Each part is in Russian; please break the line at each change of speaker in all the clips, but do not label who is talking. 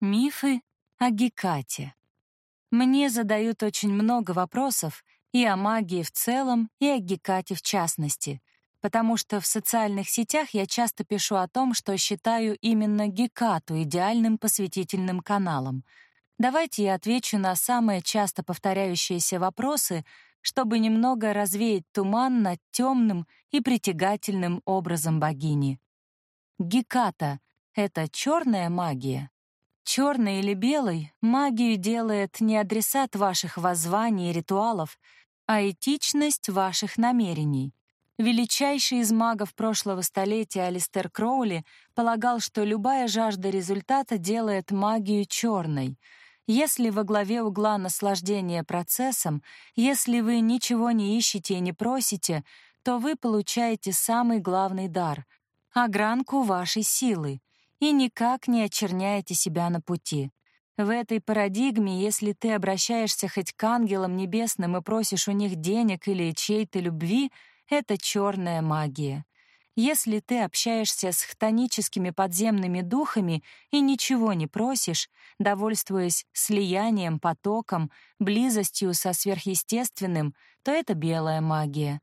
Мифы о Гекате. Мне задают очень много вопросов и о магии в целом, и о Гекате в частности, потому что в социальных сетях я часто пишу о том, что считаю именно Гекату идеальным посвятительным каналом. Давайте я отвечу на самые часто повторяющиеся вопросы, чтобы немного развеять туман над темным и притягательным образом богини. Геката — это черная магия Черный или белый, магию делает не адресат ваших воззваний и ритуалов, а этичность ваших намерений. Величайший из магов прошлого столетия Алистер Кроули полагал, что любая жажда результата делает магию черной. Если во главе угла наслаждение процессом, если вы ничего не ищете и не просите, то вы получаете самый главный дар — огранку вашей силы, и никак не очерняете себя на пути. В этой парадигме, если ты обращаешься хоть к ангелам небесным и просишь у них денег или чьей-то любви, это черная магия. Если ты общаешься с хтоническими подземными духами и ничего не просишь, довольствуясь слиянием, потоком, близостью со сверхъестественным, то это белая магия.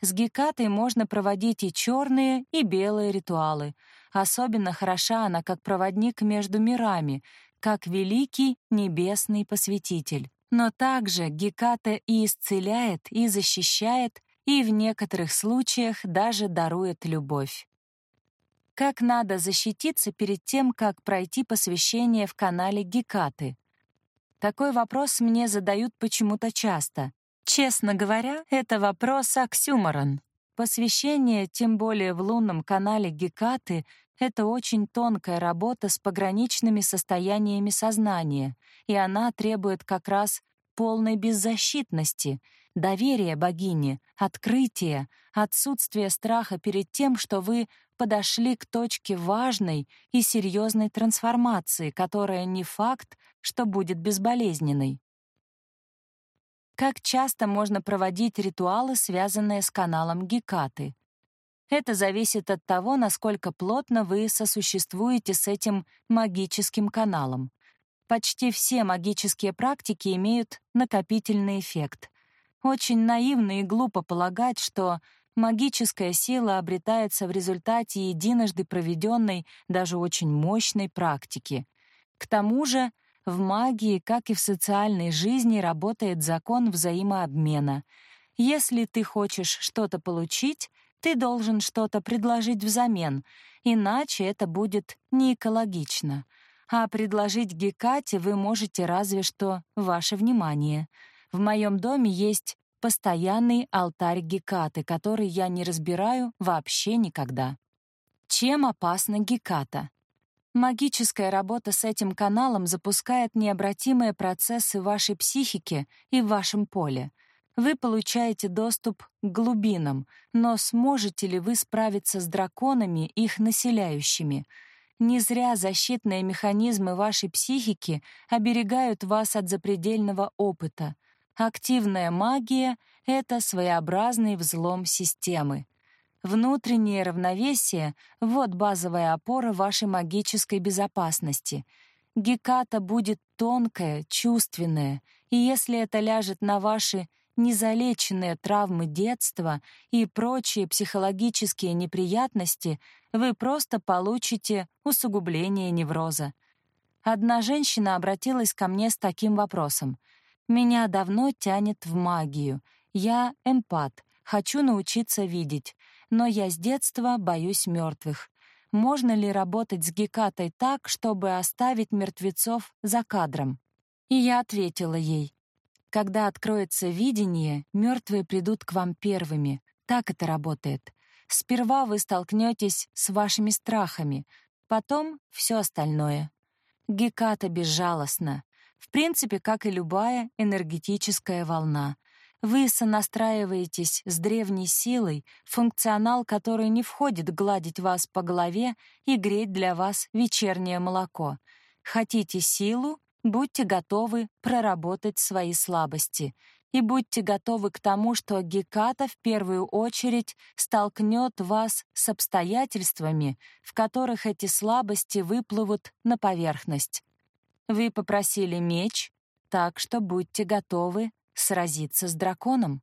С Гекатой можно проводить и черные, и белые ритуалы — Особенно хороша она как проводник между мирами, как великий небесный посвятитель. Но также Геката и исцеляет, и защищает, и в некоторых случаях даже дарует любовь. Как надо защититься перед тем, как пройти посвящение в канале Гекаты? Такой вопрос мне задают почему-то часто. Честно говоря, это вопрос оксюморон. Посвящение, тем более в лунном канале Гекаты, это очень тонкая работа с пограничными состояниями сознания, и она требует как раз полной беззащитности, доверия богине, открытия, отсутствия страха перед тем, что вы подошли к точке важной и серьезной трансформации, которая не факт, что будет безболезненной. Как часто можно проводить ритуалы, связанные с каналом Гекаты? Это зависит от того, насколько плотно вы сосуществуете с этим магическим каналом. Почти все магические практики имеют накопительный эффект. Очень наивно и глупо полагать, что магическая сила обретается в результате единожды проведенной, даже очень мощной практики. К тому же, в магии, как и в социальной жизни, работает закон взаимообмена. Если ты хочешь что-то получить, ты должен что-то предложить взамен, иначе это будет не экологично. А предложить Гекате вы можете разве что ваше внимание. В моем доме есть постоянный алтарь Гекаты, который я не разбираю вообще никогда. Чем опасна Геката? Магическая работа с этим каналом запускает необратимые процессы вашей психике и в вашем поле. Вы получаете доступ к глубинам, но сможете ли вы справиться с драконами, их населяющими? Не зря защитные механизмы вашей психики оберегают вас от запредельного опыта. Активная магия — это своеобразный взлом системы. Внутреннее равновесие — вот базовая опора вашей магической безопасности. Геката будет тонкая, чувственная, и если это ляжет на ваши незалеченные травмы детства и прочие психологические неприятности, вы просто получите усугубление невроза. Одна женщина обратилась ко мне с таким вопросом. «Меня давно тянет в магию. Я эмпат, хочу научиться видеть но я с детства боюсь мертвых. Можно ли работать с Гекатой так, чтобы оставить мертвецов за кадром? И я ответила ей: когда откроется видение, мертвые придут к вам первыми. Так это работает. Сперва вы столкнетесь с вашими страхами, потом все остальное. Геката безжалостна, в принципе, как и любая энергетическая волна. Вы сонастраиваетесь с древней силой, функционал которой не входит гладить вас по голове и греть для вас вечернее молоко. Хотите силу? Будьте готовы проработать свои слабости. И будьте готовы к тому, что Геката в первую очередь столкнет вас с обстоятельствами, в которых эти слабости выплывут на поверхность. Вы попросили меч, так что будьте готовы сразиться с драконом.